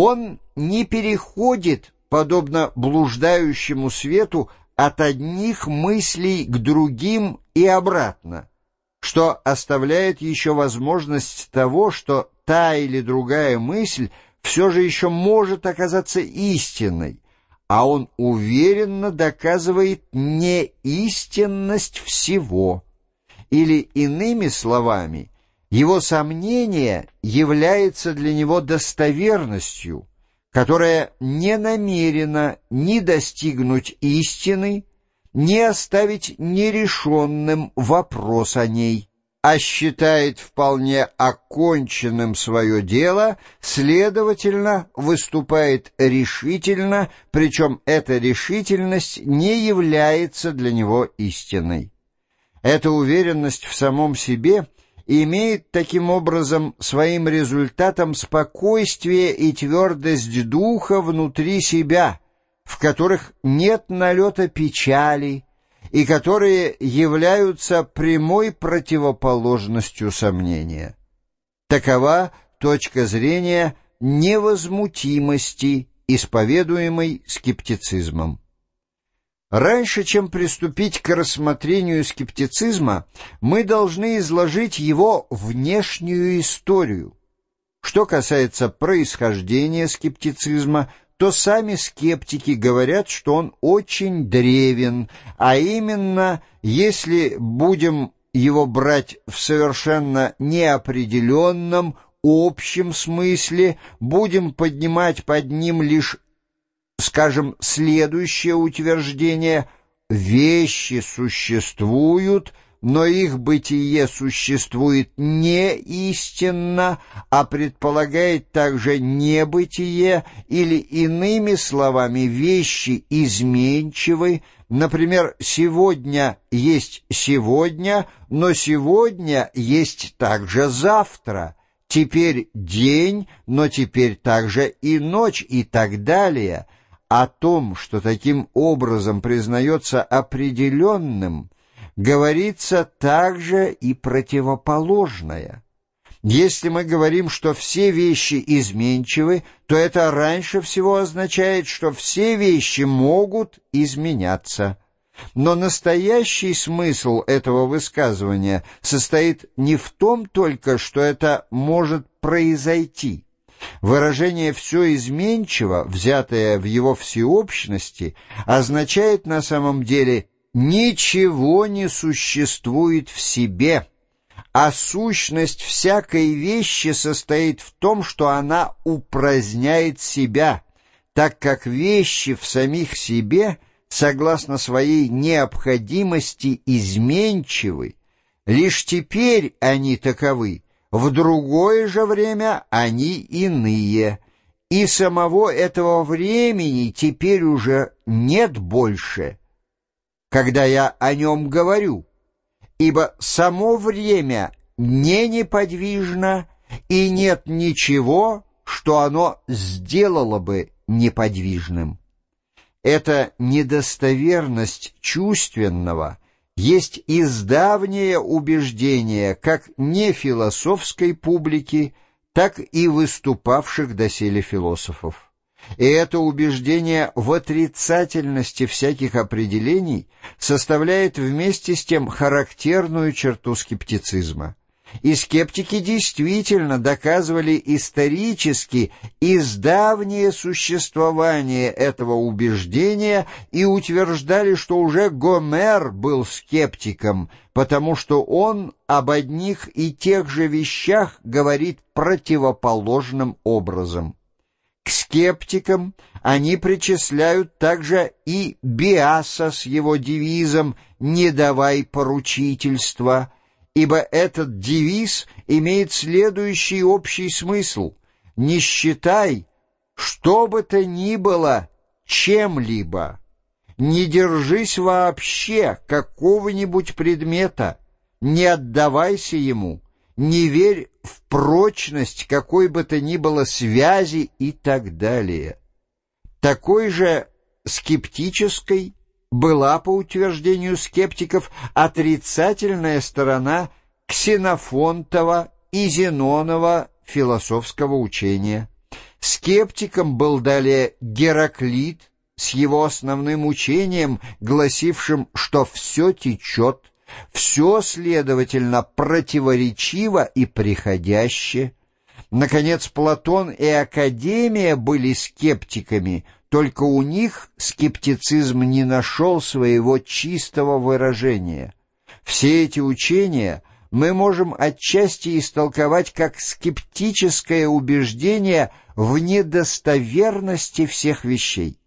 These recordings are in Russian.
Он не переходит, подобно блуждающему свету, от одних мыслей к другим и обратно, что оставляет еще возможность того, что та или другая мысль все же еще может оказаться истинной, а он уверенно доказывает неистинность всего. Или иными словами, его сомнение является для него достоверностью, которая не намерена ни достигнуть истины, ни оставить нерешенным вопрос о ней, а считает вполне оконченным свое дело, следовательно, выступает решительно, причем эта решительность не является для него истиной. Эта уверенность в самом себе имеет таким образом своим результатом спокойствие и твердость духа внутри себя, в которых нет налета печали, и которые являются прямой противоположностью сомнения. Такова точка зрения невозмутимости, исповедуемой скептицизмом. Раньше, чем приступить к рассмотрению скептицизма, мы должны изложить его внешнюю историю. Что касается происхождения скептицизма, то сами скептики говорят, что он очень древен, а именно, если будем его брать в совершенно неопределенном, общем смысле, будем поднимать под ним лишь скажем, следующее утверждение «вещи существуют», но их бытие существует не истинно, а предполагает также небытие или, иными словами, вещи изменчивы, например, сегодня есть сегодня, но сегодня есть также завтра, теперь день, но теперь также и ночь и так далее – о том, что таким образом признается определенным, говорится также и противоположное. Если мы говорим, что все вещи изменчивы, то это раньше всего означает, что все вещи могут изменяться. Но настоящий смысл этого высказывания состоит не в том только, что это может произойти – Выражение «все изменчиво», взятое в его всеобщности, означает на самом деле «ничего не существует в себе», а сущность всякой вещи состоит в том, что она упраздняет себя, так как вещи в самих себе, согласно своей необходимости, изменчивы. Лишь теперь они таковы, в другое же время они иные, и самого этого времени теперь уже нет больше, когда я о нем говорю, ибо само время не неподвижно, и нет ничего, что оно сделало бы неподвижным. Эта недостоверность чувственного — есть издавнее убеждение как нефилософской публики, так и выступавших доселе философов. И это убеждение в отрицательности всяких определений составляет вместе с тем характерную черту скептицизма. И скептики действительно доказывали исторически издавнее существование этого убеждения и утверждали, что уже Гомер был скептиком, потому что он об одних и тех же вещах говорит противоположным образом. К скептикам они причисляют также и Биаса с его девизом «Не давай поручительства», ибо этот девиз имеет следующий общий смысл. «Не считай, что бы то ни было, чем-либо, не держись вообще какого-нибудь предмета, не отдавайся ему, не верь в прочность какой бы то ни было связи и так далее». Такой же скептической была, по утверждению скептиков, отрицательная сторона Ксенофонтова и Зенонова философского учения. Скептиком был далее Гераклит с его основным учением, гласившим, что все течет, все, следовательно, противоречиво и приходящее. Наконец, Платон и Академия были скептиками, только у них скептицизм не нашел своего чистого выражения. Все эти учения мы можем отчасти истолковать как скептическое убеждение в недостоверности всех вещей.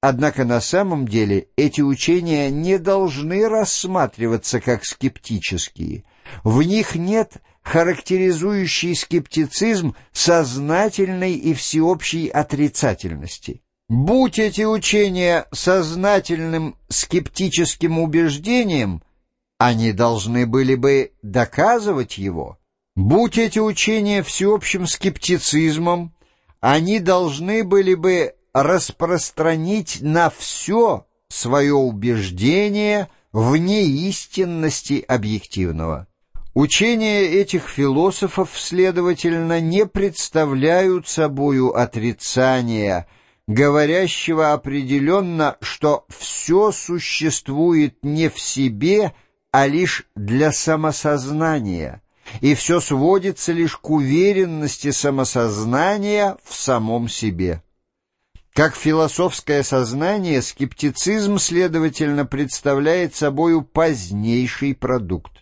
Однако на самом деле эти учения не должны рассматриваться как скептические. В них нет характеризующей скептицизм сознательной и всеобщей отрицательности. Будь эти учения сознательным скептическим убеждением, они должны были бы доказывать его. Будь эти учения всеобщим скептицизмом, они должны были бы распространить на все свое убеждение в неистинности объективного. Учения этих философов, следовательно, не представляют собою отрицания, говорящего определенно, что все существует не в себе, а лишь для самосознания, и все сводится лишь к уверенности самосознания в самом себе. Как философское сознание, скептицизм, следовательно, представляет собою позднейший продукт.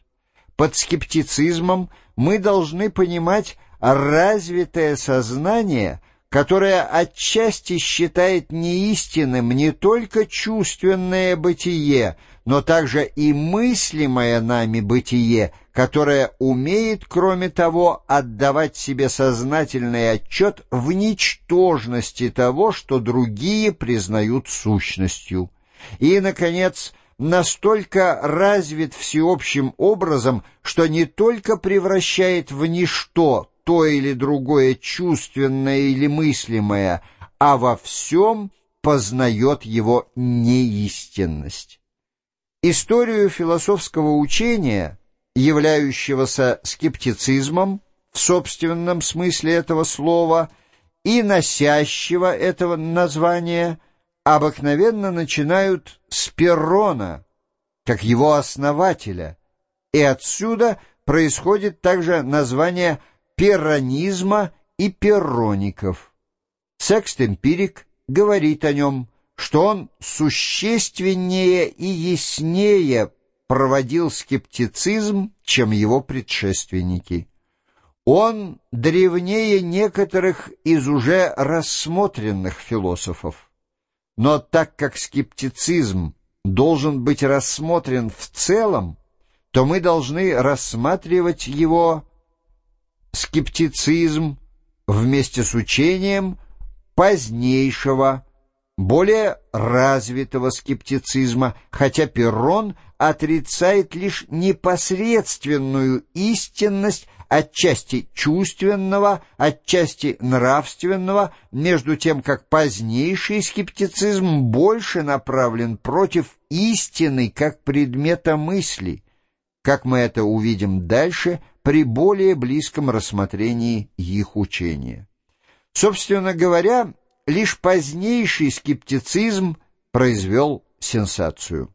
Под скептицизмом мы должны понимать развитое сознание, которое отчасти считает неистинным не только чувственное бытие, но также и мыслимое нами бытие, которое умеет, кроме того, отдавать себе сознательный отчет в ничтожности того, что другие признают сущностью. И, наконец, настолько развит всеобщим образом, что не только превращает в ничто то или другое чувственное или мыслимое, а во всем познает его неистинность. Историю философского учения, являющегося скептицизмом в собственном смысле этого слова и носящего этого названия, обыкновенно начинают с Перрона, как его основателя, и отсюда происходит также название перронизма и перроников. Секст-эмпирик говорит о нем – что он существеннее и яснее проводил скептицизм, чем его предшественники. Он древнее некоторых из уже рассмотренных философов. Но так как скептицизм должен быть рассмотрен в целом, то мы должны рассматривать его скептицизм вместе с учением позднейшего более развитого скептицизма, хотя Перрон отрицает лишь непосредственную истинность отчасти чувственного, отчасти нравственного, между тем как позднейший скептицизм больше направлен против истины как предмета мысли, как мы это увидим дальше при более близком рассмотрении их учения. Собственно говоря, лишь позднейший скептицизм произвел сенсацию.